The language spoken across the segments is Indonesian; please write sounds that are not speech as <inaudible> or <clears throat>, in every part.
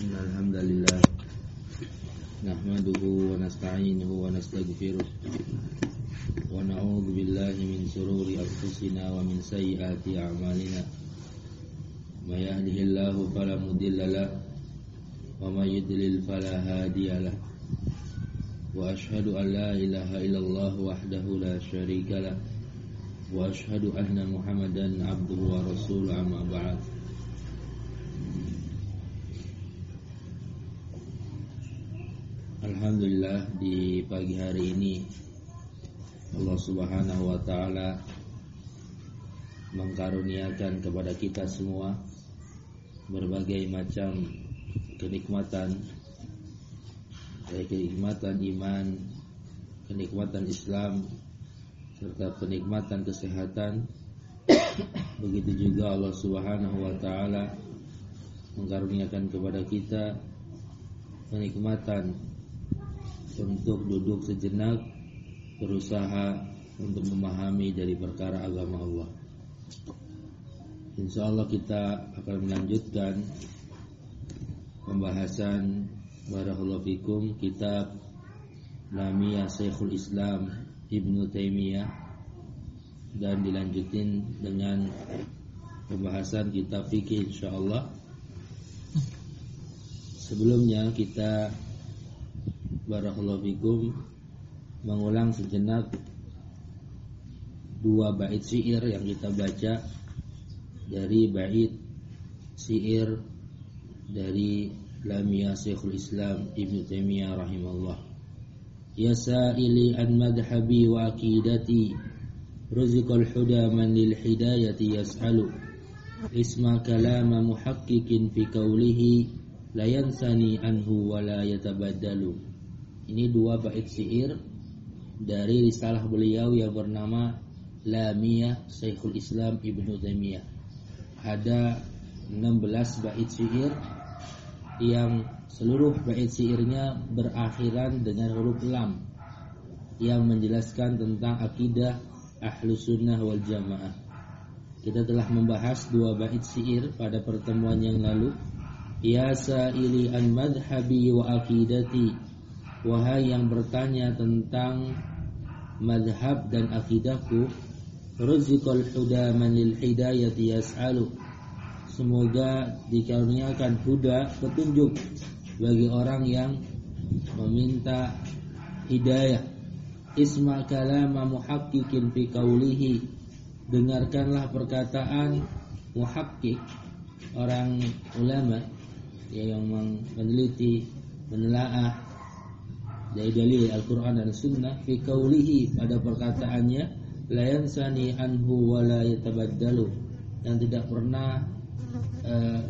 إن الحمد لله نحمده ونستعينه ونستغفره ونعوذ بالله من شرور أنفسنا ومن سيئات أعمالنا ما يهده الله فلا مضل له وما يضلل فلا هادي له وأشهد أن لا إله إلا الله وحده لا شريك له وأشهد أن محمدا عبده ورسوله أما بعد Alhamdulillah di pagi hari ini Allah Subhanahu wa taala mengkaruniakan kepada kita semua berbagai macam kenikmatan baik kenikmatan iman, kenikmatan Islam serta kenikmatan kesehatan. Begitu juga Allah Subhanahu wa taala mengkaruniakan kepada kita kenikmatan untuk duduk sejenak berusaha untuk memahami dari perkara agama Allah. Insya Allah kita akan melanjutkan pembahasan Barakallahu Fikum kitab Lamia Syekhul Islam Ibnu Taimiyah dan dilanjutin dengan pembahasan kitab fikih insyaallah. Sebelumnya kita Barakallahu fikum. Mengulang sejenak dua bait syair yang kita baca dari bait syair dari Lamia Syekhul Islam Ibn Taimiyah rahimahullah. Ya sa'ili an madhabi wa akidati Rizqal huda man lil hidayati yas'alu. Isma kalama muhakkikin fi qawlihi La yansani anhu wa la yatabaddalu Ini dua bait syair Dari risalah beliau yang bernama Lamia Syekhul Islam Ibn Taimiyah Ada 16 bait syair yang seluruh bait syairnya berakhiran dengan huruf lam yang menjelaskan tentang akidah ahlu sunnah wal jamaah. Kita telah membahas dua bait syair pada pertemuan yang lalu. Ya sa'ili an madhabi wa akidati Wahai yang bertanya tentang madhab dan akidahku Rizqal huda man lil hidayati yas'alu Semoga dikaruniakan huda petunjuk bagi orang yang meminta hidayah. Isma kalama muhaqqiqin fi qawlihi. Dengarkanlah perkataan muhakkik orang ulama yang meneliti, menelaah dari dalil Al-Qur'an dan Sunnah fi qawlihi pada perkataannya la yansani anhu wa la yang tidak pernah uh,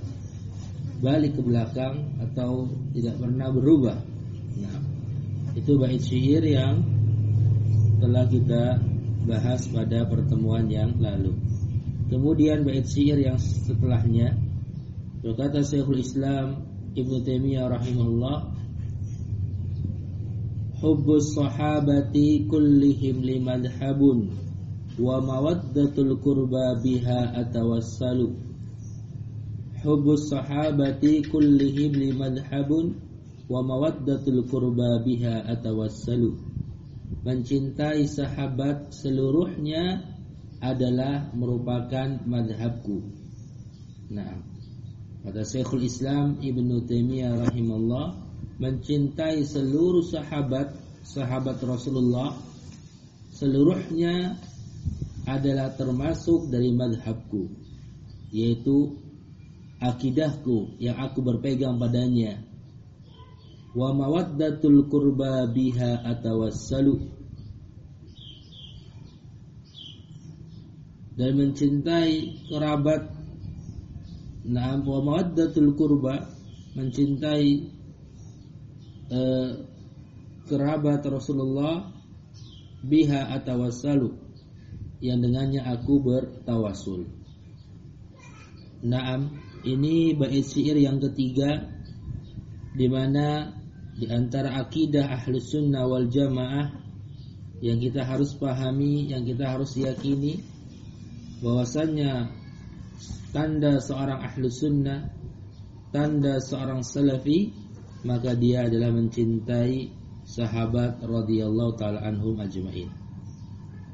balik ke belakang atau tidak pernah berubah. Nah, itu bait syair yang telah kita bahas pada pertemuan yang lalu. Kemudian bait syair yang setelahnya berkata Syekhul Islam Ibnu Taimiyah rahimahullah Hubbus sahabati kullihim limadhabun wa mawaddatul qurba biha atawassalu Hubbus sahabati kullihim limadhabun wa mawaddatul qurba biha atawassalu. Mencintai sahabat seluruhnya adalah merupakan madhabku. Nah, kata Syekhul Islam Ibnu Taimiyah rahimahullah, mencintai seluruh sahabat sahabat Rasulullah seluruhnya adalah termasuk dari madhabku yaitu akidahku yang aku berpegang padanya. Wa mawaddatul qurba biha atawassalu. Dan mencintai kerabat. Nah wa mawaddatul qurba mencintai eh, kerabat Rasulullah biha atawassalu yang dengannya aku bertawasul. Naam ini bait syair yang ketiga di mana di antara akidah ahlus sunnah wal jamaah yang kita harus pahami, yang kita harus yakini bahwasannya tanda seorang ahlu sunnah tanda seorang salafi maka dia adalah mencintai sahabat radhiyallahu taala anhum ajmain.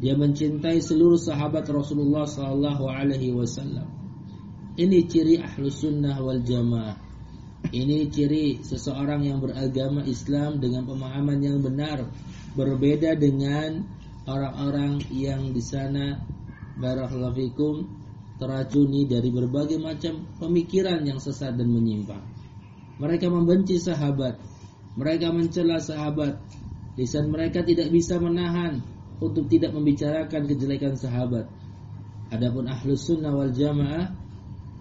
Dia mencintai seluruh sahabat Rasulullah sallallahu alaihi wasallam. Ini ciri ahlus sunnah wal jamaah. Ini ciri seseorang yang beragama Islam dengan pemahaman yang benar, berbeda dengan orang-orang yang di sana barakallahu teracuni dari berbagai macam pemikiran yang sesat dan menyimpang. Mereka membenci sahabat, mereka mencela sahabat. Lisan mereka tidak bisa menahan untuk tidak membicarakan kejelekan sahabat. Adapun ahlus sunnah wal jamaah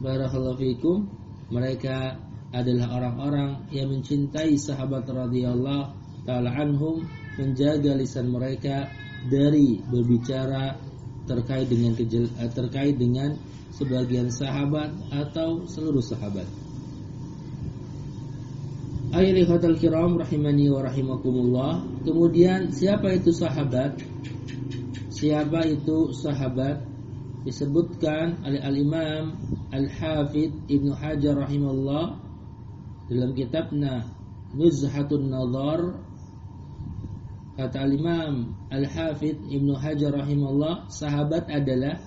barakallahu fikum mereka adalah orang-orang yang mencintai sahabat radhiyallahu taala anhum menjaga lisan mereka dari berbicara terkait dengan eh, terkait dengan sebagian sahabat atau seluruh sahabat. Ayyuhal kiram rahimani wa rahimakumullah. Kemudian siapa itu sahabat? Siapa itu sahabat? Disebutkan oleh Al-Imam Al-Hafidh Ibnu Hajar rahimahullah dalam kitabnya Nuzhatun Nazar kata Al-Imam Al-Hafidh Ibnu Hajar rahimahullah sahabat adalah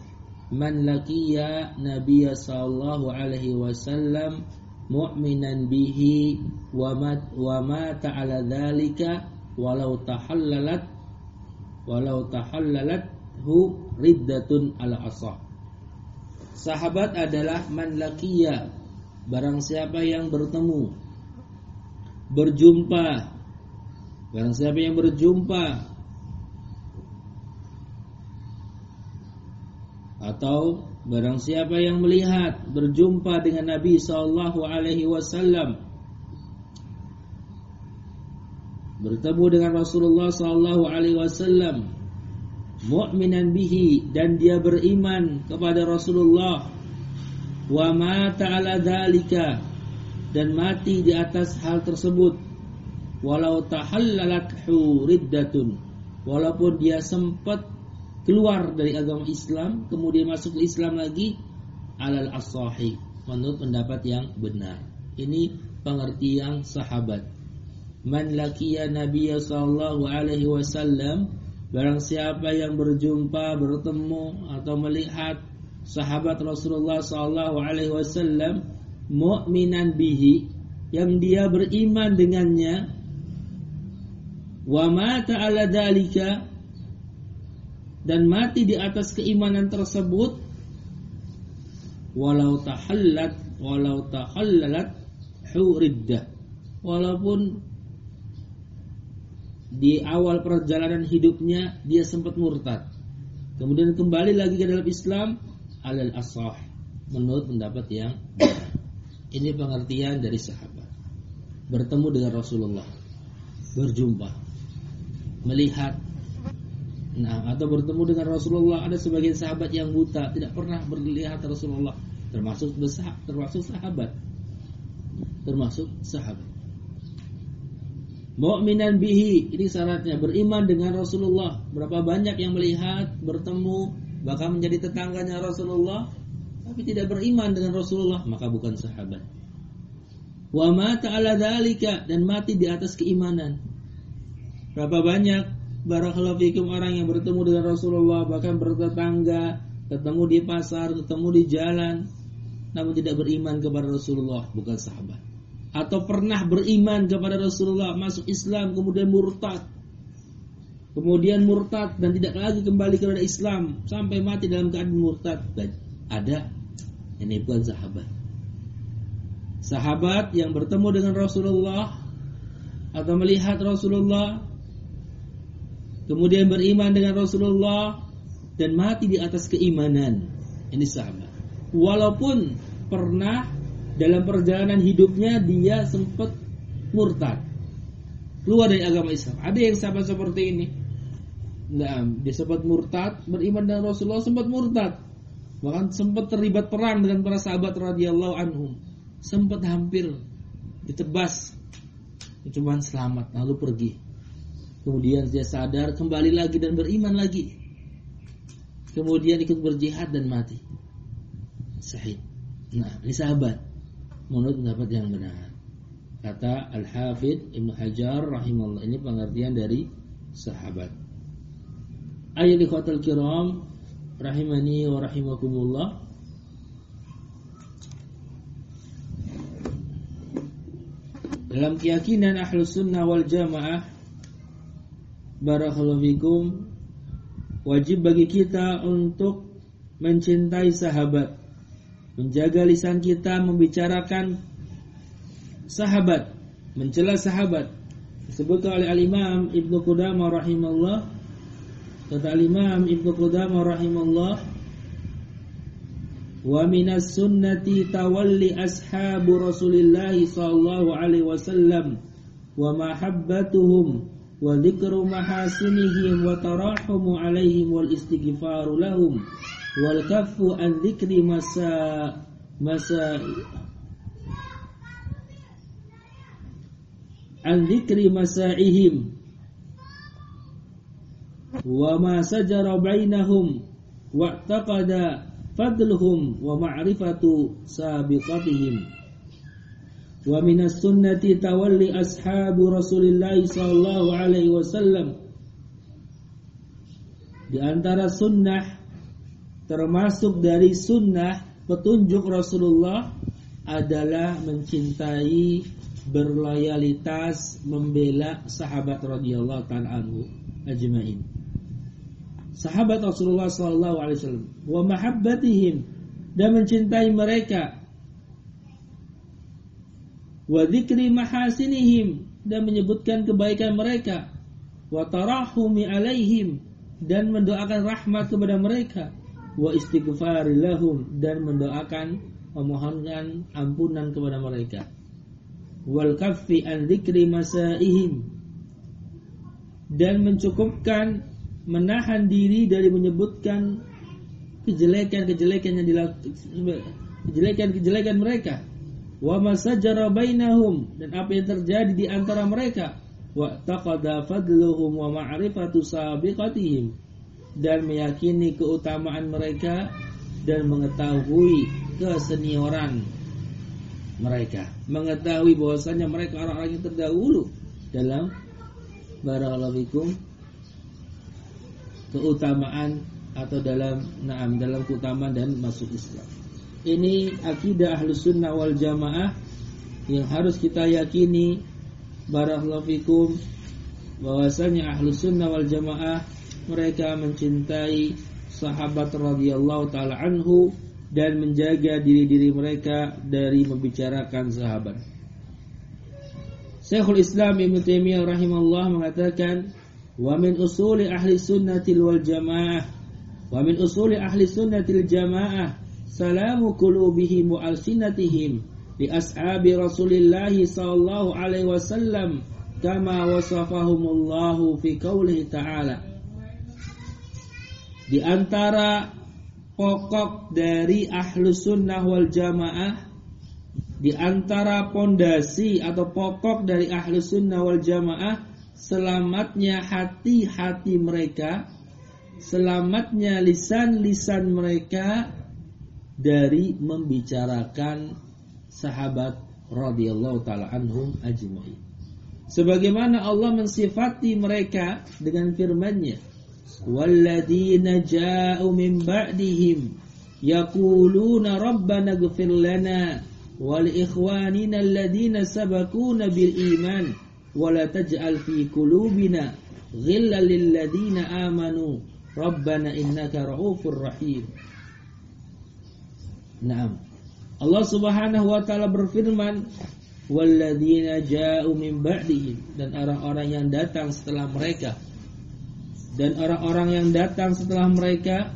man laqiya Nabiya sallallahu alaihi wasallam mu'minan bihi wa mat wa mata ala dzalika walau tahallalat walau tahallalat hu riddatun ala asah. Sahabat adalah man laqiya, barang siapa yang bertemu, berjumpa, barang siapa yang berjumpa atau barang siapa yang melihat berjumpa dengan Nabi sallallahu alaihi wasallam bertemu dengan Rasulullah sallallahu alaihi wasallam mu'minan bihi dan dia beriman kepada Rasulullah wa mata ala dzalika dan mati di atas hal tersebut walau tahallalat riddatun walaupun dia sempat keluar dari agama Islam kemudian masuk ke Islam lagi alal as-sahih menurut pendapat yang benar. Ini pengertian sahabat. Man laqiya nabiyya sallallahu alaihi wasallam barang siapa yang berjumpa bertemu atau melihat sahabat Rasulullah sallallahu alaihi wasallam mu'minan bihi yang dia beriman dengannya wa mata ala dalika dan mati di atas keimanan tersebut walau tahallat walau tahallalat huriddah walaupun di awal perjalanan hidupnya dia sempat murtad. Kemudian kembali lagi ke dalam Islam alal asah menurut pendapat yang ini pengertian dari sahabat. Bertemu dengan Rasulullah, berjumpa, melihat Nah, atau bertemu dengan Rasulullah ada sebagian sahabat yang buta tidak pernah melihat Rasulullah termasuk termasuk sahabat termasuk sahabat Mu'minan bihi ini syaratnya beriman dengan Rasulullah. Berapa banyak yang melihat, bertemu, bahkan menjadi tetangganya Rasulullah tapi tidak beriman dengan Rasulullah, maka bukan sahabat. Wa mata ala dan mati di atas keimanan. Berapa banyak barakallahu fikum orang yang bertemu dengan Rasulullah bahkan bertetangga, ketemu di pasar, ketemu di jalan namun tidak beriman kepada Rasulullah, bukan sahabat. Atau pernah beriman kepada Rasulullah masuk Islam kemudian murtad. Kemudian murtad dan tidak lagi kembali kepada Islam sampai mati dalam keadaan murtad. Dan ada ini bukan sahabat. Sahabat yang bertemu dengan Rasulullah atau melihat Rasulullah kemudian beriman dengan Rasulullah dan mati di atas keimanan. Ini sahabat. Walaupun pernah dalam perjalanan hidupnya dia sempat murtad. Keluar dari agama Islam. Ada yang sahabat seperti ini. Nah, dia sempat murtad beriman dengan Rasulullah sempat murtad. Bahkan sempat terlibat perang dengan para sahabat radhiyallahu anhum. Sempat hampir ditebas. Cuma selamat lalu pergi kemudian dia sadar kembali lagi dan beriman lagi kemudian ikut berjihad dan mati sahih nah ini sahabat menurut pendapat yang benar. Kata Al-Hafidh Ibn Hajar rahimahullah ini pengertian dari sahabat. Ayat ikhwatal kiram rahimani wa rahimakumullah. Dalam keyakinan Ahlus Sunnah wal Jamaah Barakallahu Wajib bagi kita untuk Mencintai sahabat. Menjaga lisan kita Membicarakan Sahabat Mencela sahabat. Disebutkan oleh Al-Imam Ibnu Qudamah rahimahullah. Kata Al-Imam Ibnu Qudamah rahimahullah Wa minas sunnati tawalli ashabu Rasulillah sallallahu alaihi wasallam wa mahabbatuhum wa dzikru mahasinihim wa tarahumu alaihim wal istighfaru lahum wal kaffu an dzikri masa masa an dzikri masaihim wa ma sajara bainahum wa taqada fadluhum wa ma'rifatu sabiqatihim wa minas sunnati tawalli ashabu Rasulillah sallallahu alaihi wasallam. Di antara sunnah termasuk dari sunnah petunjuk Rasulullah adalah mencintai berloyalitas membela sahabat radhiyallahu taala anhu ajmain. Sahabat Rasulullah sallallahu alaihi wasallam wa mahabbatihim dan mencintai mereka wa dzikri mahasinihim dan menyebutkan kebaikan mereka. Wa tarahumi alaihim dan mendoakan rahmat kepada mereka. Wa istighfar lahum dan mendoakan memohonkan ampunan kepada mereka. Wal kaffi an dzikri masaihim dan mencukupkan menahan diri dari menyebutkan kejelekan-kejelekan yang dilakukan kejelekan-kejelekan mereka wa masajara bainahum. Dan apa yang terjadi di antara mereka? Wa taqada fadluhum wa ma'rifatu sabiqatihim. Dan meyakini keutamaan mereka dan mengetahui kesenioran mereka. Mengetahui bahwasanya mereka orang-orang yang terdahulu. Dalam barakallahu keutamaan atau dalam naam dalam keutamaan dan masuk Islam ini akidah ahlus sunnah wal jamaah yang harus kita yakini barakallahu fikum bahwasanya ahlus sunnah wal jamaah mereka mencintai sahabat radhiyallahu taala anhu dan menjaga diri-diri mereka dari membicarakan sahabat. Syekhul Islam Ibn Taimiyah rahimahullah mengatakan wa min usuli ahli sunnatil wal jamaah wa min usuli ahli sunnatil jamaah salamu qulubihim wa alsinatihim li ashabi rasulillahi sallallahu alaihi wasallam kama wasafahumullahu fi kaulih ta'ala. Di antara pokok dari ahlus sunnah wal jamaah di antara pondasi atau pokok dari ahlus sunnah wal jamaah selamatnya hati-hati mereka selamatnya lisan-lisan mereka dari membicarakan sahabat radhiyallahu taala anhum ajmain. Sebagaimana Allah mensifati mereka dengan firman-Nya, "Walladzina ja'u min ba'dihim yaquluna rabbana ighfir lana wa li ikhwanina alladzina sabaquna bil iman wa la taj'al fi qulubina ghillan lil ladzina amanu rabbana innaka ra'ufur rahim." Naam. Allah Subhanahu wa taala berfirman, "Walladzina ja'u min ba'dihim" dan orang-orang yang datang setelah mereka. Dan orang-orang yang datang setelah mereka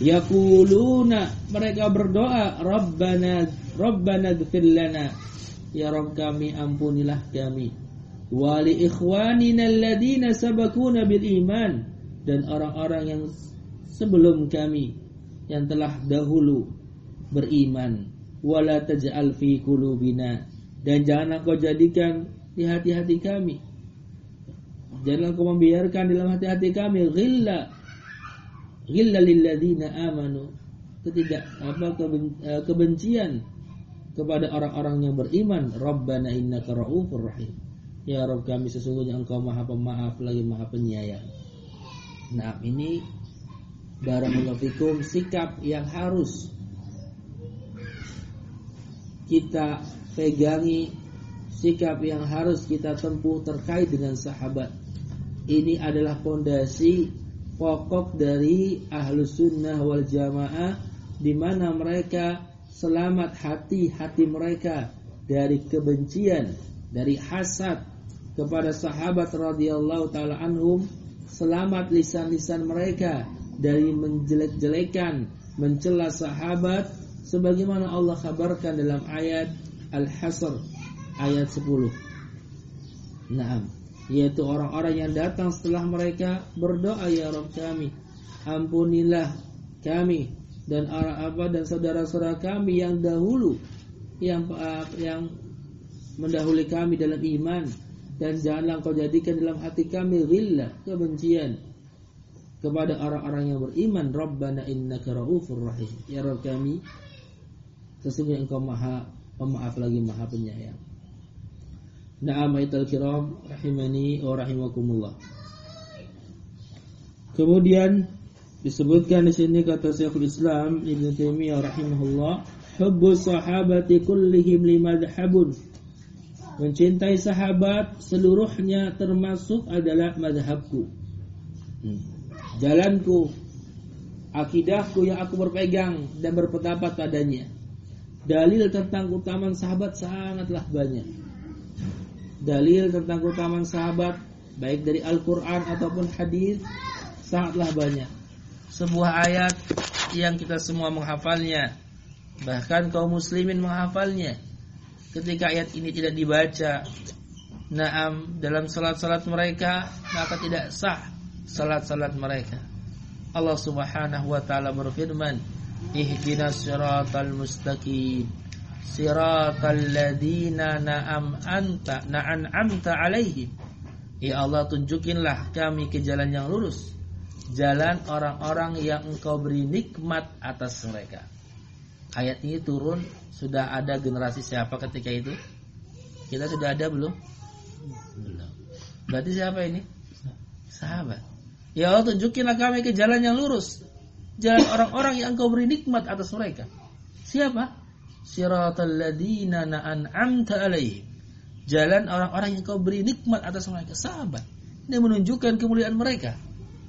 yaquluna mereka berdoa, "Rabbana Rabbana ighfir lana." Ya Rabb kami ampunilah kami wali ikhwanina alladhina sabakuna bil iman dan orang-orang yang sebelum kami yang telah dahulu beriman. Wala taj'al fi qulubina. Dan jangan engkau jadikan di hati-hati kami. Jangan engkau membiarkan dalam hati-hati kami ghilla. Ghilla lil amanu. Ketidak apa eh, kebencian kepada orang-orang yang beriman, Rabbana innaka ra'ufur rahim. Ya Rabb kami sesungguhnya Engkau Maha Pemaaf lagi Maha Penyayang. Nah, ini barakallahu sikap yang harus kita pegangi, sikap yang harus kita tempuh terkait dengan sahabat. Ini adalah fondasi pokok dari ahlu sunnah wal jamaah di mana mereka selamat hati-hati mereka dari kebencian, dari hasad kepada sahabat radhiyallahu taala anhum, selamat lisan-lisan mereka dari menjelek-jelekan, mencela sahabat sebagaimana Allah kabarkan dalam ayat Al-Hasr ayat 10. Naam, yaitu orang-orang yang datang setelah mereka berdoa ya Rabb kami, ampunilah kami dan orang apa dan saudara-saudara kami yang dahulu yang yang mendahului kami dalam iman. Dan janganlah kau jadikan dalam hati kami ghillah kebencian kepada orang-orang yang beriman. Rabbana innaka raufur rahim. Ya Rabb kami sesungguhnya engkau maha pemaaf lagi maha penyayang Na'am aital kiram rahimani wa rahimakumullah Kemudian Disebutkan di sini kata Syekhul Islam Ibn Taimiyah rahimahullah, hubbu sahabati kullihim limadhhabun. Mencintai sahabat seluruhnya termasuk adalah madhabku. Hmm. Jalanku, akidahku yang aku berpegang dan berpendapat padanya. Dalil tentang keutamaan sahabat sangatlah banyak. Dalil tentang keutamaan sahabat baik dari Al-Qur'an ataupun hadis sangatlah banyak sebuah ayat yang kita semua menghafalnya. Bahkan kaum muslimin menghafalnya. Ketika ayat ini tidak dibaca, naam dalam salat-salat mereka, maka tidak sah salat-salat mereka. Allah Subhanahu wa taala berfirman, "Ihdinas siratal mustaqim." Siratal ladina na'am anta na'an'amta alaihim. Ya Allah tunjukinlah kami ke jalan yang lurus jalan orang-orang yang engkau beri nikmat atas mereka. Ayat ini turun sudah ada generasi siapa ketika itu? Kita sudah ada belum? Belum. Berarti siapa ini? Sahabat. Ya Allah tunjukinlah kami ke jalan yang lurus. Jalan orang-orang yang engkau beri nikmat atas mereka. Siapa? Siratal ladina na'an'amta alaihim. Jalan orang-orang yang engkau beri nikmat atas mereka. Sahabat. Ini menunjukkan kemuliaan mereka.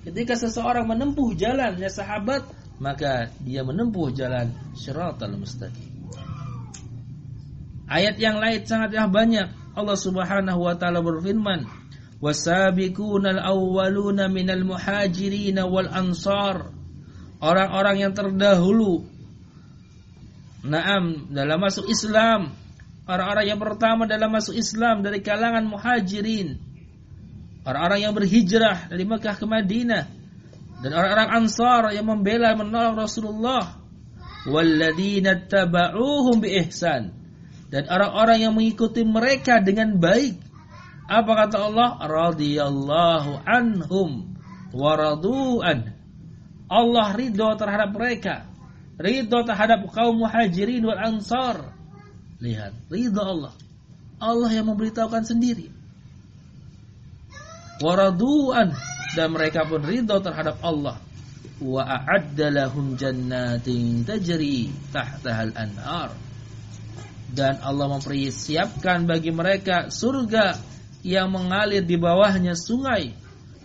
Ketika seseorang menempuh jalannya sahabat, maka dia menempuh jalan syiratal mustaqim. Ayat yang lain sangatlah banyak. Allah Subhanahu wa taala berfirman, "Wasabiqunal awwaluna minal muhajirin wal ansar." Orang-orang yang terdahulu. Naam dalam masuk Islam. Orang-orang yang pertama dalam masuk Islam Dari kalangan muhajirin. Orang-orang yang berhijrah dari Mekah ke Madinah. Dan orang-orang Ansar yang membela menolong Rasulullah. Walladzina tabauhum biihsan. Dan orang-orang yang mengikuti mereka dengan baik. Apa kata Allah? Radhiyallahu anhum wa radu'an Allah ridho terhadap mereka. Ridho terhadap kaum muhajirin wal ansar. Lihat ridho Allah. Allah yang memberitahukan sendiri. Waradu'an. Dan mereka pun ridho terhadap Allah. Wa a'adda lahum jannatin tajri tahtahal anhar dan Allah mempersiapkan bagi mereka surga yang mengalir di bawahnya sungai.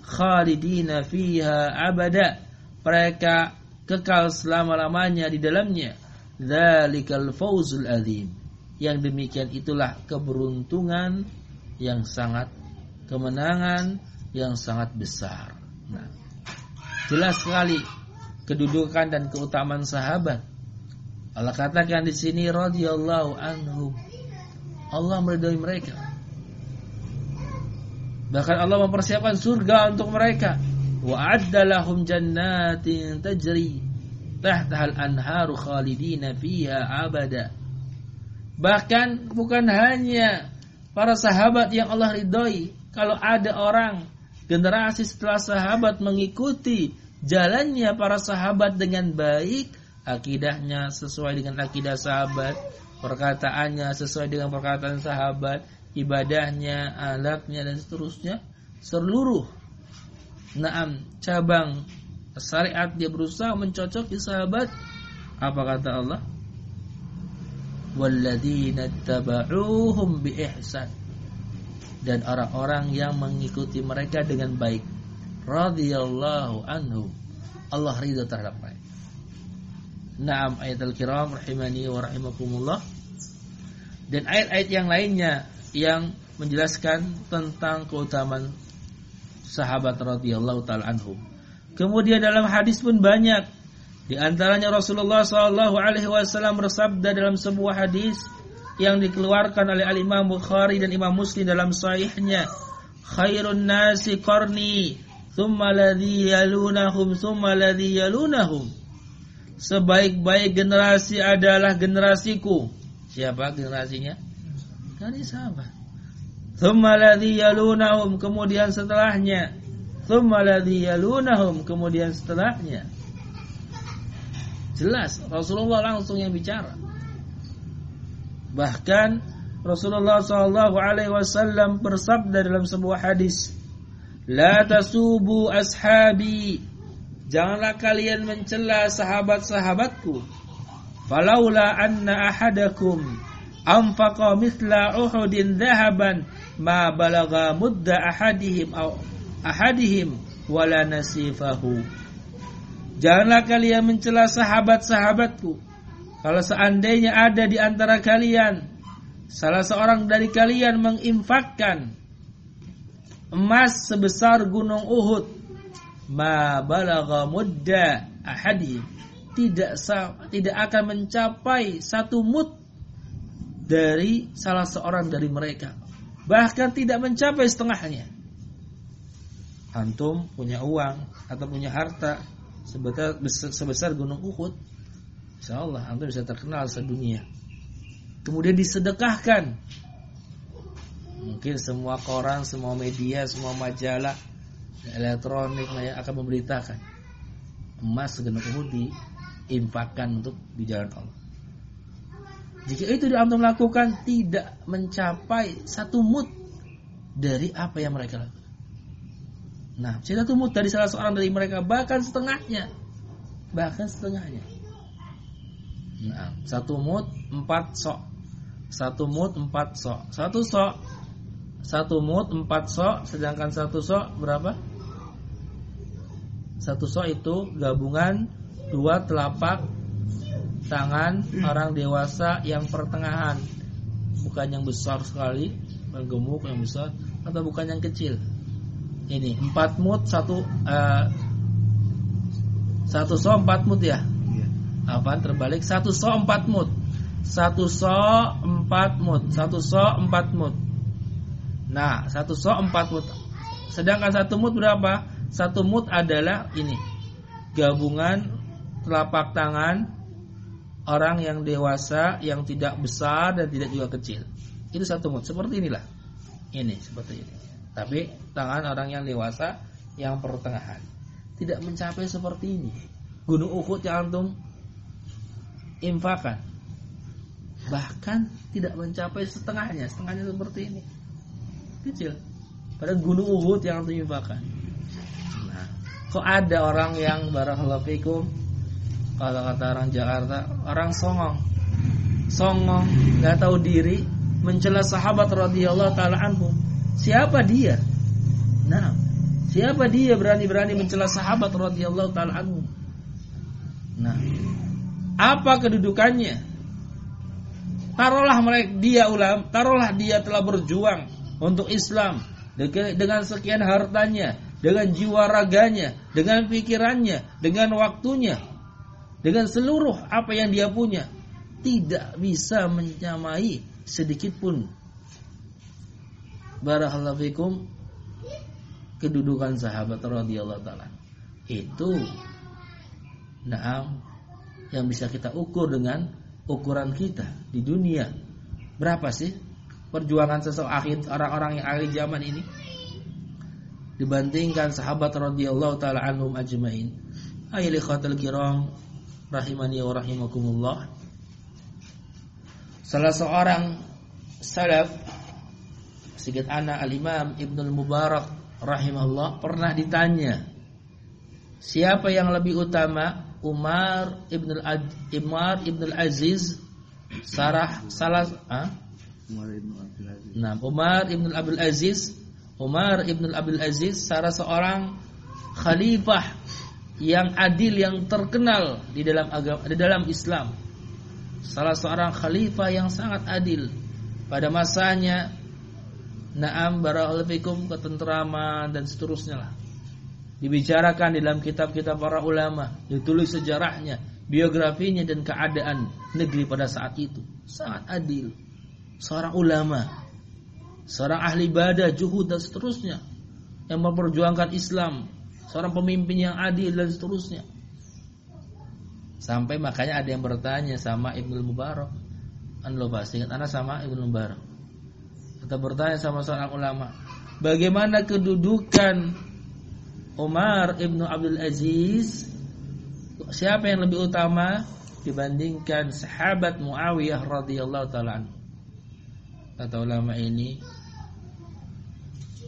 Khalidina fiha abada mereka kekal selama-lamanya di dalamnya dzalikal fawzul azim yang demikian itulah keberuntungan yang sangat kemenangan yang sangat besar. Nah, jelas sekali kedudukan dan keutamaan sahabat. Allah katakan di sini radhiyallahu anhum. Allah meridhai mereka. Bahkan Allah mempersiapkan surga untuk mereka. Bahkan bukan hanya para sahabat yang Allah ridhoi, kalau ada orang generasi setelah sahabat mengikuti jalannya para sahabat dengan baik, akidahnya sesuai dengan akidah sahabat, perkataannya sesuai dengan perkataan sahabat, ibadahnya, alatnya dan seterusnya, seluruh naam cabang syariat dia berusaha mencocoki sahabat. Apa kata Allah? Walladzina tabauhum bi. Dan orang-orang yang mengikuti mereka dengan baik. Radhiyallahu anhu. Allah ridha terhadap mereka. Naam ayat al-kiram rahimani wa rahimakumullah. Dan ayat-ayat yang lainnya yang menjelaskan tentang keutamaan sahabat radhiyallahu taala anhum. Kemudian dalam hadis pun banyak di antaranya Rasulullah sallallahu alaihi wasallam bersabda dalam sebuah hadis yang dikeluarkan oleh Al Imam Bukhari dan Imam Muslim dalam sahihnya, khairun nasi qarni, thumma ladzi yalunahum, thumma ladzi yalunahum sebaik-baik generasi adalah generasiku. Siapa generasinya? Dari sahabat. Thumma kemudian setelahnya. Thumma kemudian setelahnya. Jelas Rasulullah langsung yang bicara. Bahkan Rasulullah sallallahu alaihi wasallam bersabda dalam sebuah hadis, "La tasubu ashabi Janganlah kalian mencela sahabat-sahabatku. Falaula anna ahadakum anfaqa mithla Uhudin dhahaban ma balagha mudda ahadihim aw ahadihim wala nasifahu. Janganlah kalian mencela sahabat-sahabatku. Kalau seandainya ada di antara kalian salah seorang dari kalian menginfakkan emas sebesar gunung Uhud ma balagha mudda ahadi tidak tidak akan mencapai satu mud dari salah seorang dari mereka bahkan tidak mencapai setengahnya. Antum punya uang atau punya harta sebesar sebesar gunung Uhud insyaallah antum bisa terkenal sedunia. Kemudian disedekahkan. Mungkin semua koran semua media semua majalah elektronik yang akan memberitakan. Emas segenap Uhud diinfakkan untuk di jalan Allah. Jika itu antum lakukan tidak mencapai satu mut dari apa yang mereka lakukan. Nah, satu mut dari salah seorang dari mereka bahkan setengahnya, bahkan setengahnya. Nah, satu mut empat sok, satu mut empat sok, satu sok, satu mut empat sok, sedangkan satu sok berapa? Satu so itu gabungan dua telapak tangan orang dewasa yang pertengahan, bukan yang besar sekali, yang gemuk yang besar, atau bukan yang kecil. Ini empat mut satu uh, satu so empat mut ya. Iya. Apa terbalik satu so empat mut, satu so empat mut, satu so empat mut. Nah satu so empat mut. Sedangkan satu mut berapa? Satu mut adalah ini gabungan telapak tangan orang yang dewasa yang tidak besar dan tidak juga kecil. Itu satu mut. Seperti inilah. Ini seperti ini. Tapi tangan orang yang dewasa yang pertengahan. Tidak mencapai seperti ini. Gunung Uhud yang antum infakan. Bahkan tidak mencapai setengahnya. Setengahnya seperti ini. Kecil. Pada gunung Uhud yang antum infakan. Kok ada orang yang barakallahu fikum kalau kata orang Jakarta, orang songong. Songong, nggak tahu diri, mencela sahabat radhiyallahu taala anhum. Siapa dia? Nah, siapa dia berani-berani mencela sahabat radhiyallahu taala anhum? Nah, apa kedudukannya? Taruhlah mereka dia ulam, taruhlah dia telah berjuang untuk Islam dengan sekian hartanya, dengan jiwa raganya, dengan pikirannya, dengan waktunya, dengan seluruh apa yang dia punya, tidak bisa menyamai sedikit pun barakallahu fikum kedudukan sahabat radhiyallahu taala. Itu naam yang bisa kita ukur dengan ukuran kita di dunia. Berapa sih perjuangan seseorang orang-orang yang ahli zaman ini? dibandingkan sahabat radhiyallahu taala anhum ajmain. Ayyuhal kiram rahimani wa rahimakumullah. salah seorang salaf sedikit anak al-Imam Ibnu Mubarak rahimahullah pernah ditanya siapa yang lebih utama Umar Ibnu Umar Ibnu Aziz Sarah salah ah? Umar Ibnu Abdul Aziz. Nah, Umar Ibnu Abdul Aziz Umar Ibnu Abdul Aziz salah seorang khalifah yang adil yang terkenal di dalam agama di dalam Islam. Salah seorang khalifah yang sangat adil. Pada masanya na'am barakallahu ketentraman dan seterusnya lah. Dibicarakan dalam kitab-kitab para ulama ditulis sejarahnya biografinya dan keadaan negeri pada saat itu. Sangat adil. Seorang ulama seorang ahli ibadah juhud dan seterusnya. Yang memperjuangkan Islam seorang pemimpin yang adil dan seterusnya Sampai makanya ada yang bertanya sama Ibnu Mubarak. An lo pasti ingat anak sama Ibnu Mubarak. Kita bertanya sama seorang ulama, bagaimana kedudukan Umar Ibnu Abdul Aziz? Siapa yang lebih utama dibandingkan sahabat Muawiyah radhiyallahu taala Kata ulama ini,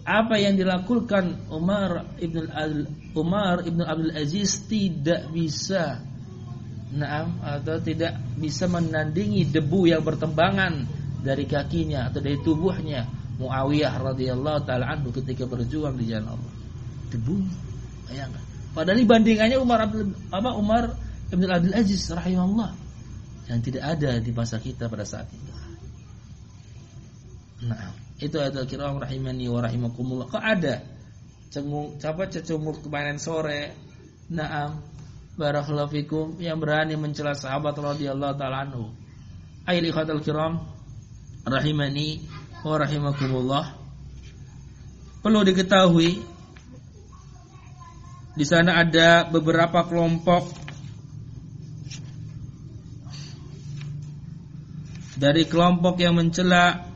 apa yang dilakukan Umar ibn Umar ibn Abdul Aziz tidak bisa Naam atau tidak bisa menandingi debu yang bertembangan dari kakinya atau dari tubuhnya Muawiyah radhiyallahu taala anhu ketika berjuang di jalan Allah. Debu. Bayangkan. Padahal bandingannya Umar Abdul apa Umar Ibn Abdul Aziz rahimahullah yang tidak ada di masa kita pada saat itu. Nah, itu adalah kiram rahimani wa rahimakumullah. Kok ada? Cengung, apa cecunguk kemarin sore. Naam, barakallahu fikum yang berani mencela sahabat radhiyallahu taala anhu. Ayil ikhatul kiram rahimani wa rahimakumullah. Perlu diketahui di sana ada beberapa kelompok dari kelompok yang mencela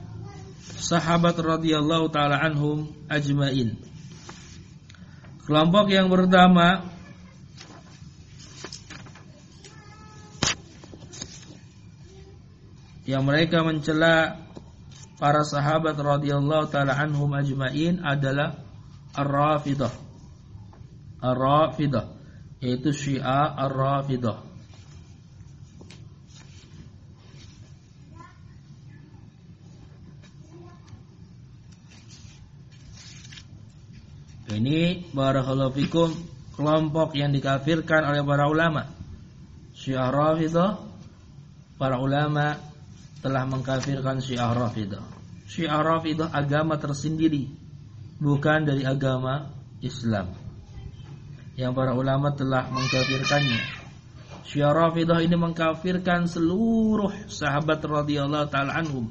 sahabat radhiyallahu taala anhum ajmain. Kelompok yang pertama yang mereka mencela para sahabat radhiyallahu taala anhum ajmain adalah Ar-Rafidah. Ar-Rafidah yaitu Syiah Ar-Rafidah. Ini barakallahu fikum kelompok yang dikafirkan oleh para ulama. Syiah Rafidah para ulama telah mengkafirkan Syiah Rafidah. Syiah Rafidah agama tersendiri bukan dari agama Islam. Yang para ulama telah mengkafirkannya. Syiah Rafidah ini mengkafirkan seluruh sahabat radhiyallahu taala anhum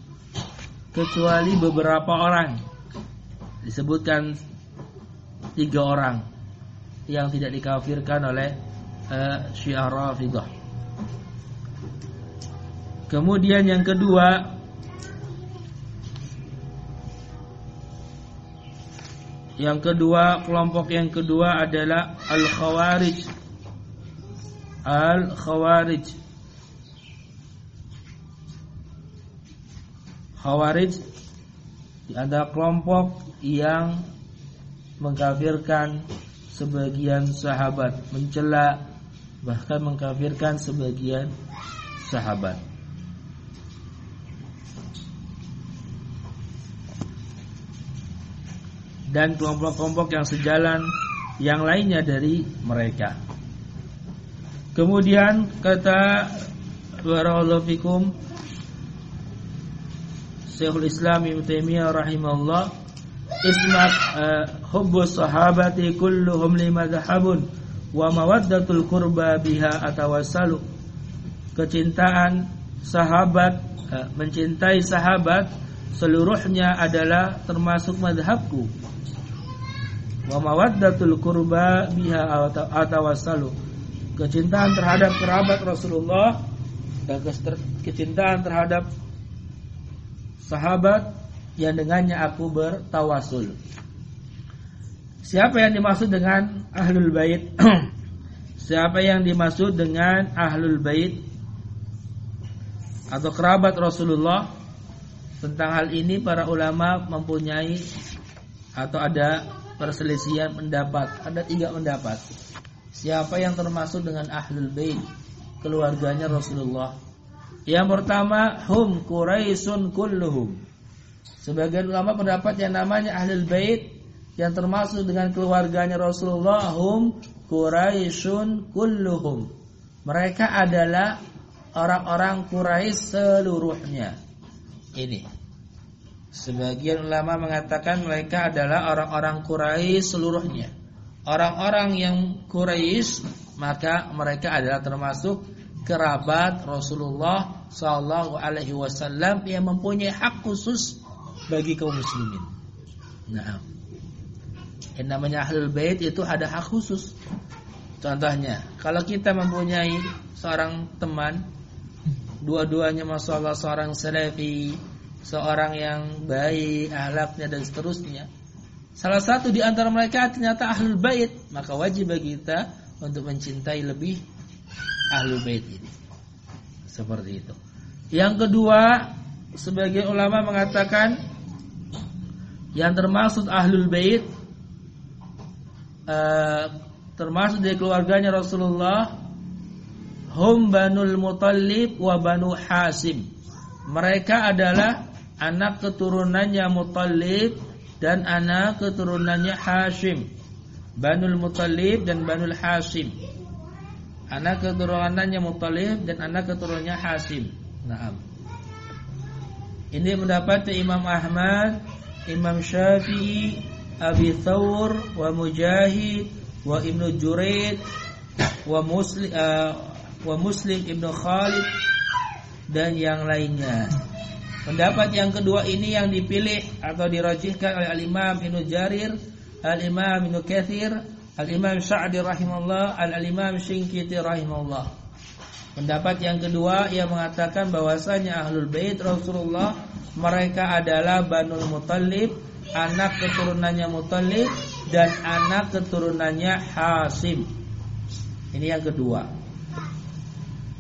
kecuali beberapa orang. Disebutkan tiga orang yang tidak dikafirkan oleh uh, Syiah Rafidah. Kemudian yang kedua Yang kedua, kelompok yang kedua adalah Al-Khawarij Al-Khawarij Khawarij ada kelompok yang mengkafirkan sebagian sahabat, mencela bahkan mengkafirkan sebagian sahabat. dan kelompok-kelompok yang sejalan yang lainnya dari mereka. Kemudian kata barakallahu fikum Syekhul Islam Ibnu Taimiyah rahimahullah ismat uh, hubbus sahabati kulluhum limadhhabun wa mawaddatul qurba biha atawassalu. Kecintaan sahabat uh, mencintai sahabat seluruhnya adalah termasuk madhabku. Wa mawaddatul qurba biha atawassalu. Kecintaan terhadap kerabat Rasulullah dan kecintaan terhadap sahabat yang dengannya aku bertawasul. Siapa yang dimaksud dengan ahlul bait? <clears throat> Siapa yang dimaksud dengan ahlul bait? atau kerabat Rasulullah? Tentang hal ini para ulama mempunyai atau ada perselisihan pendapat. Ada tiga pendapat. Siapa yang termasuk dengan ahlul bait? Keluarganya Rasulullah. Yang pertama hum Quraisyun kulluhum. Sebagian ulama pendapat yang namanya ahlul bait yang termasuk dengan keluarganya Rasulullah hum Quraisyun kulluhum mereka adalah orang-orang Quraisy seluruhnya. Ini. Sebagian ulama mengatakan mereka adalah orang-orang Quraisy seluruhnya. Orang-orang yang Quraisy maka mereka adalah termasuk kerabat Rasulullah sallallahu alaihi wasallam yang mempunyai hak khusus bagi kaum muslimin. Nah, yang namanya ahlul bait itu ada hak khusus. Contohnya, kalau kita mempunyai seorang teman Dua-duanya Masya Allah seorang salafi Seorang yang baik Ahlaknya dan seterusnya Salah satu di antara mereka ternyata ahlul bait Maka wajib bagi kita Untuk mencintai lebih Ahlul bait ini Seperti itu Yang kedua Sebagian ulama mengatakan Yang termasuk ahlul bait uh, Termasuk dari keluarganya Rasulullah hum banul mutallib wa banu hasim. Mereka adalah anak keturunannya mutallib dan anak keturunannya hashim. Banul mutallib dan banul hasim. Anak keturunannya mutallib dan anak keturunannya hasim Naam. Ini mendapat Imam Ahmad, Imam Syafi'i, Abi Thawr, wa Mujahid, wa Ibnu Juraid, wa Muslim, uh, wa Muslim Ibnu Khalid dan yang lainnya. Pendapat yang kedua ini yang dipilih atau dirajihkan oleh Al-Imam Ibnu Jarir, Al-Imam Ibnu Katsir, Al-Imam Sa'di rahimahullah, Al-Imam Syinkiti rahimahullah. Pendapat yang kedua yang mengatakan bahwasanya Ahlul Bait Rasulullah mereka adalah Banul Muttalib, anak keturunannya Muttalib dan anak keturunannya Hasim. Ini yang kedua.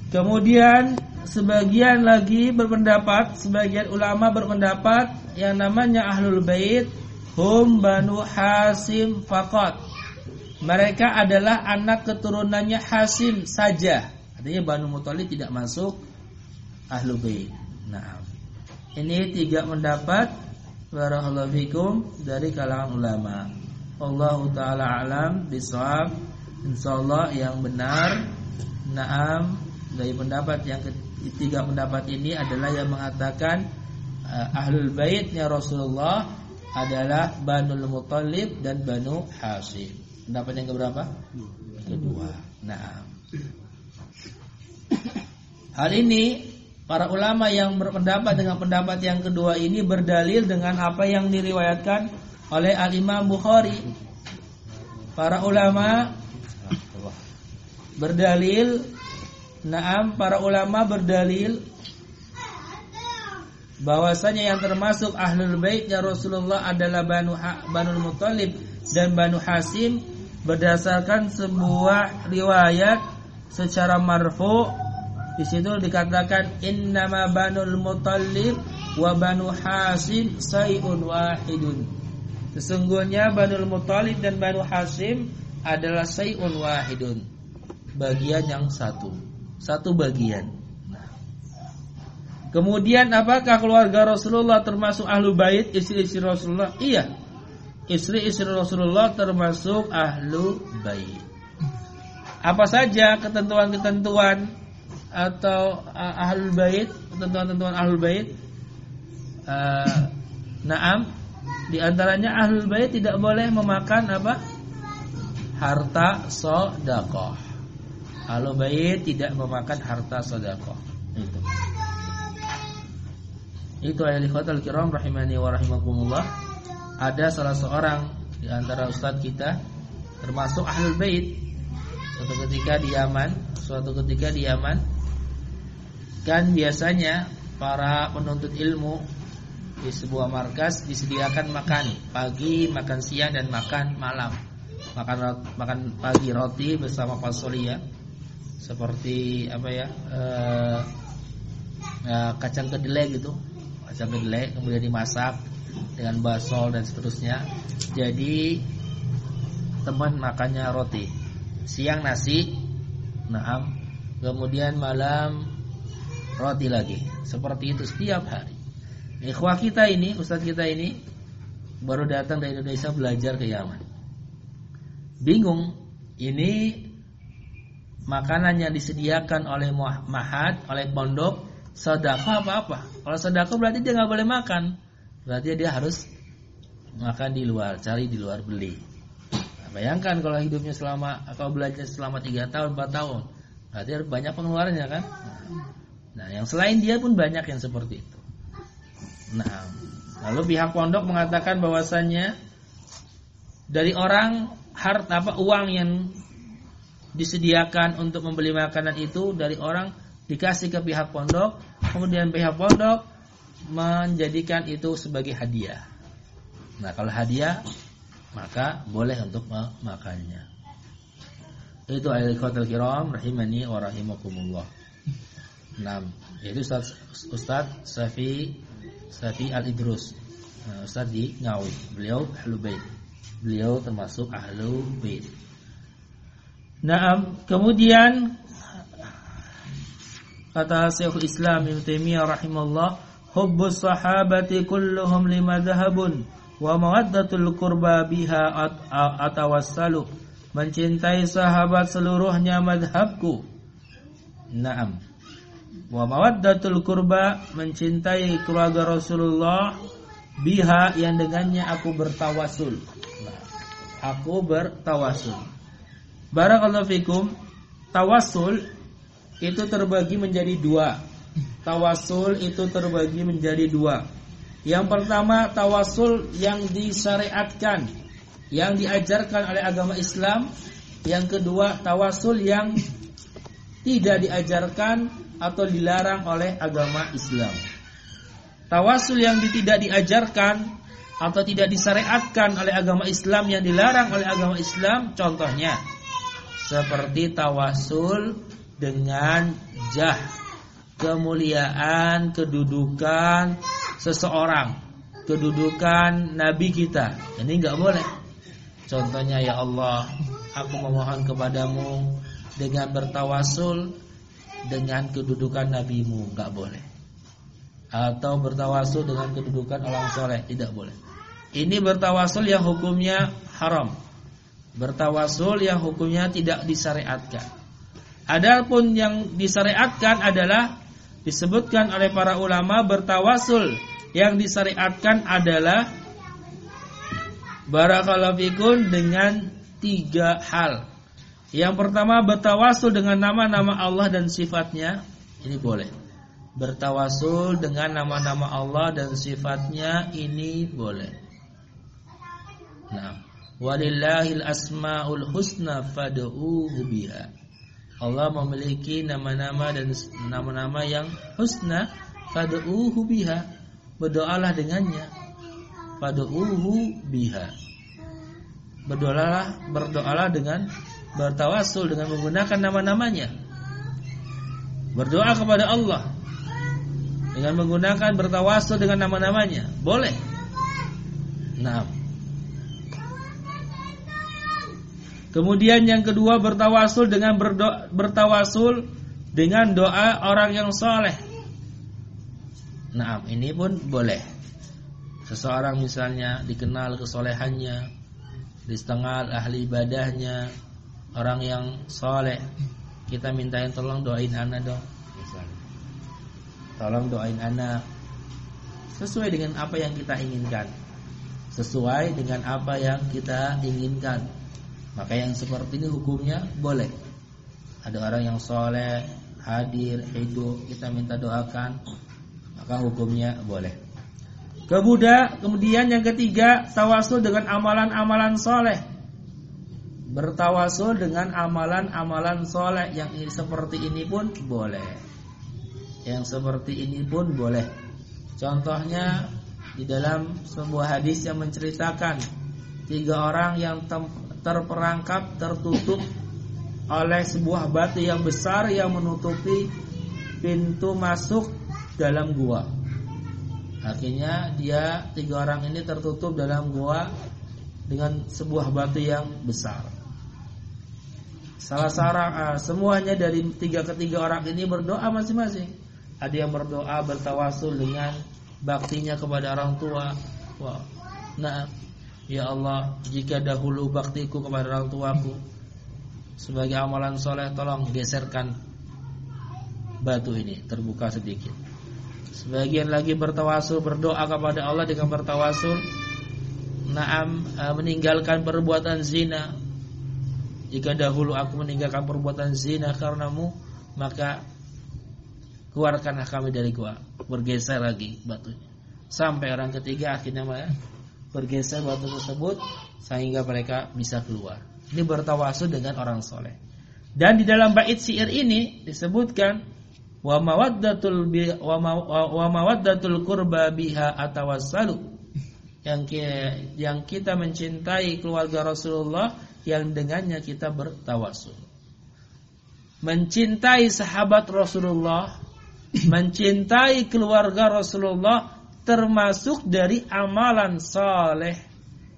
Kemudian sebagian lagi berpendapat, sebagian ulama berpendapat yang namanya Ahlul Bait hum Banu Hasim faqat. Mereka adalah anak keturunannya Hasim saja. Artinya Banu Muthalib tidak masuk Ahlul Bait. Nah, ini tiga pendapat barakallahu fikum dari kalangan ulama. Allah taala alam bisawab. Insyaallah yang benar. Naam dari pendapat yang ketiga pendapat ini adalah yang mengatakan uh, ahlul baitnya Rasulullah adalah Banul Muthalib dan Banu Hashim. Pendapat yang keberapa? Kedua. Nah. Hal ini para ulama yang berpendapat dengan pendapat yang kedua ini berdalil dengan apa yang diriwayatkan oleh Al-Imam Bukhari. Para ulama berdalil Naam para ulama berdalil bahwasanya yang termasuk ahlul baitnya Rasulullah adalah Banu ha Banul Muthalib dan Banu Hasim berdasarkan sebuah riwayat secara marfu di situ dikatakan innama Banul Muthalib wa Banu Hasim sayun wahidun sesungguhnya Banul Muthalib dan Banu Hasim adalah sayun wahidun bagian yang satu satu bagian. Kemudian apakah keluarga Rasulullah termasuk ahlu bait istri-istri Rasulullah? Iya. Istri-istri Rasulullah termasuk ahlu bait. Apa saja ketentuan-ketentuan atau uh, ahlul bait, ketentuan-ketentuan ahlul bait? Uh, <coughs> naam, di antaranya ahlul bait tidak boleh memakan apa? Harta sedekah. Ahlu bait tidak memakan harta sedekah. Itu. Itu ayat ikhwatal kiram rahimani wa rahimakumullah. Ada salah seorang di antara ustaz kita termasuk ahlul bait. Suatu ketika di Yaman, suatu ketika di Yaman kan biasanya para penuntut ilmu di sebuah markas disediakan makan pagi, makan siang dan makan malam. Makan makan pagi roti bersama pasolia seperti apa ya uh, uh, kacang kedelai gitu. Kacang kedelai kemudian dimasak dengan basol dan seterusnya. Jadi teman makannya roti. Siang nasi naam. Kemudian malam roti lagi. Seperti itu setiap hari. Ikhwah kita ini ustadz kita ini baru datang dari Indonesia belajar ke Yaman. Bingung ini makanan yang disediakan oleh mahat oleh pondok sedekah apa apa? Kalau sedekah berarti dia nggak boleh makan. Berarti dia harus makan di luar cari di luar beli. Bayangkan kalau hidupnya selama atau belajar selama 3 tahun, 4 tahun. Berarti banyak pengeluarannya kan? Nah, yang selain dia pun banyak yang seperti itu. Nah, lalu pihak pondok mengatakan bahwasannya dari orang harta apa uang yang disediakan untuk membeli makanan itu dari orang dikasih ke pihak pondok, kemudian pihak pondok menjadikan itu sebagai hadiah. Nah, kalau hadiah maka boleh untuk memakannya. Itu ayat khawatir kiram rahimani wa rahimakumullah. 6. Yaitu Ustaz Ustaz Safi Safi Al-Idrus. Nah, Ustaz di Ngawi. Beliau ahlu bait. Beliau termasuk ahlu bait. Nah, kemudian kata Syekhul Islam Ibnu Taimiyah rahimahullah, hubbus sahabati kulluhum lima dhahabun wa mawaddatul qurba biha atawassalu mencintai sahabat seluruhnya madhabku Naam wa mawaddatul qurba mencintai keluarga Rasulullah biha yang dengannya aku bertawasul. Nah, aku bertawasul. Barakallahu fikum tawasul itu terbagi menjadi dua. Tawasul itu terbagi menjadi dua. Yang pertama tawasul yang disyariatkan, yang diajarkan oleh agama Islam. Yang kedua tawasul yang tidak diajarkan atau dilarang oleh agama Islam. Tawasul yang tidak diajarkan atau tidak disyariatkan oleh agama Islam yang dilarang oleh agama Islam contohnya seperti tawasul dengan jah kemuliaan, kedudukan seseorang, kedudukan nabi kita. Ini enggak boleh. Contohnya ya Allah, aku memohon kepadamu dengan bertawasul dengan kedudukan nabimu, enggak boleh. Atau bertawasul dengan kedudukan orang soleh, tidak boleh. Ini bertawasul yang hukumnya haram. Bertawasul yang hukumnya tidak disyariatkan. Adapun yang disyariatkan adalah disebutkan oleh para ulama bertawasul yang disyariatkan adalah barakallahu dengan tiga hal. Yang pertama bertawasul dengan nama-nama Allah dan sifatnya ini boleh. Bertawasul dengan nama-nama Allah dan sifatnya ini boleh. Nah, walillahil asmaul husna fad'uhu biha. Allah memiliki nama-nama dan nama-nama yang husna fad'uhu biha berdoalah dengannya fad'uhu biha berdoalah berdoalah dengan bertawasul dengan menggunakan nama-namanya berdoa kepada Allah dengan menggunakan bertawasul dengan nama-namanya boleh nah Kemudian yang kedua bertawasul dengan berdoa, bertawasul dengan doa orang yang soleh. Nah, ini pun boleh. Seseorang misalnya dikenal kesolehannya, di setengah ahli ibadahnya, orang yang soleh, kita mintain tolong doain anak dong. Tolong doain anak sesuai dengan apa yang kita inginkan, sesuai dengan apa yang kita inginkan maka yang seperti ini hukumnya boleh. Ada orang yang soleh, hadir, hidup, kita minta doakan, maka hukumnya boleh. Kemudian, kemudian yang ketiga, tawasul dengan amalan-amalan soleh. Bertawasul dengan amalan-amalan soleh yang seperti ini pun boleh. Yang seperti ini pun boleh. Contohnya di dalam sebuah hadis yang menceritakan tiga orang yang terperangkap tertutup oleh sebuah batu yang besar yang menutupi pintu masuk dalam gua. Akhirnya dia tiga orang ini tertutup dalam gua dengan sebuah batu yang besar. Salah seorang uh, semuanya dari tiga ketiga orang ini berdoa masing-masing. Ada yang berdoa bertawasul dengan baktinya kepada orang tua. Wah. Nah, ya Allah, jika dahulu baktiku kepada orang tuaku sebagai amalan soleh, tolong geserkan batu ini terbuka sedikit. Sebagian lagi bertawasul berdoa kepada Allah dengan bertawasul Naam uh, meninggalkan perbuatan zina Jika dahulu aku meninggalkan perbuatan zina karenamu Maka Keluarkanlah kami dari gua. Bergeser lagi batunya. Sampai orang ketiga akhirnya ya, Bergeser batu tersebut Sehingga mereka bisa keluar. Ini bertawasul dengan orang soleh. Dan di dalam bait syair ini Disebutkan wa mawaddatul biha atawassalu. Yang yang kita mencintai keluarga Rasulullah yang dengannya kita bertawasul mencintai sahabat Rasulullah mencintai keluarga Rasulullah termasuk dari amalan saleh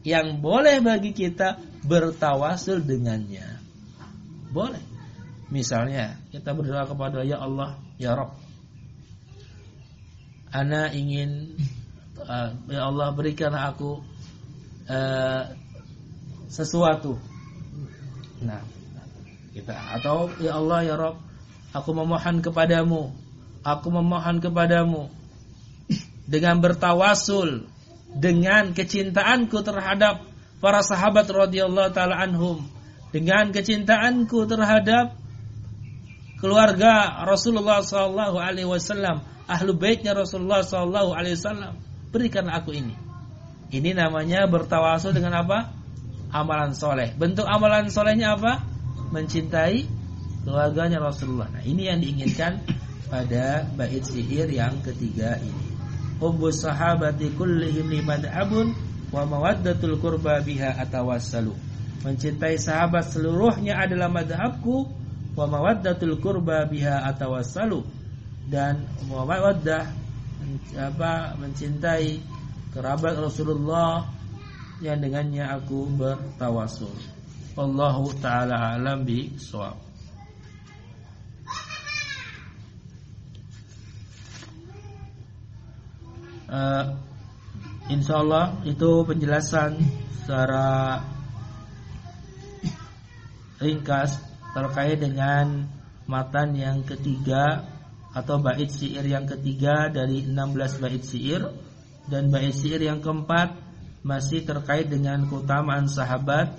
yang boleh bagi kita bertawasul dengannya. Boleh. Misalnya kita berdoa kepada ya Allah Ya Rob Ana ingin uh, Ya Allah berikan aku uh, Sesuatu Nah kita Atau Ya Allah ya Rob Aku memohon kepadamu Aku memohon kepadamu Dengan bertawasul Dengan kecintaanku terhadap Para sahabat radhiyallahu taala anhum Dengan kecintaanku terhadap keluarga Rasulullah sallallahu alaihi wasallam, ahlu baitnya Rasulullah sallallahu alaihi wasallam. Berikanlah aku ini. Ini namanya bertawasul dengan apa? Amalan soleh. Bentuk amalan solehnya apa? Mencintai keluarganya Rasulullah. Nah, ini yang diinginkan pada bait sihir yang ketiga ini. Hubbus sahabati kullihim liman abun wa mawaddatul qurba biha atawassalu. Mencintai sahabat seluruhnya adalah madhabku wa mawaddatul qurba biha atawassalu dan mawaddah apa mencintai kerabat Rasulullah yang dengannya aku bertawasul. Allahu taala alam bi shawab. Uh, insyaallah itu penjelasan secara ringkas terkait dengan matan yang ketiga atau bait syair yang ketiga dari 16 bait syair dan bait syair yang keempat masih terkait dengan keutamaan sahabat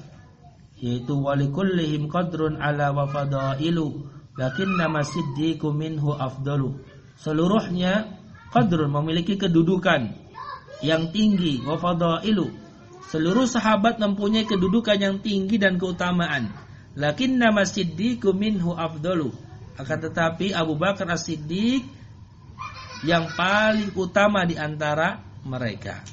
yaitu walikullihim qadrun ala wa fadailu lakinna masiddiqu minhu afdalu seluruhnya qadrun memiliki kedudukan yang tinggi wa fadailu seluruh sahabat mempunyai kedudukan yang tinggi dan keutamaan Lakinna Siddiqu minhu afdalu. Akan tetapi Abu Bakar As-Siddiq yang paling utama di antara mereka.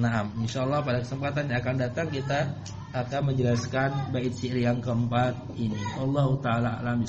Nah, insyaallah pada kesempatan yang akan datang kita akan menjelaskan bait syair yang keempat ini. Allah taala alam